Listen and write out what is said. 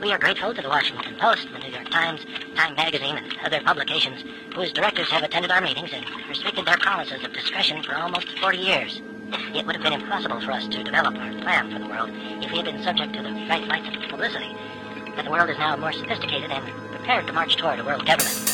We are grateful to the Washington Post, the New York Times, Time Magazine, and other publications whose directors have attended our meetings and respected their promises of discretion for almost 40 years. It would have been impossible for us to develop our plan for the world if we had been subject to the bright lights of publicity. But the world is now more sophisticated and prepared to march toward a world government.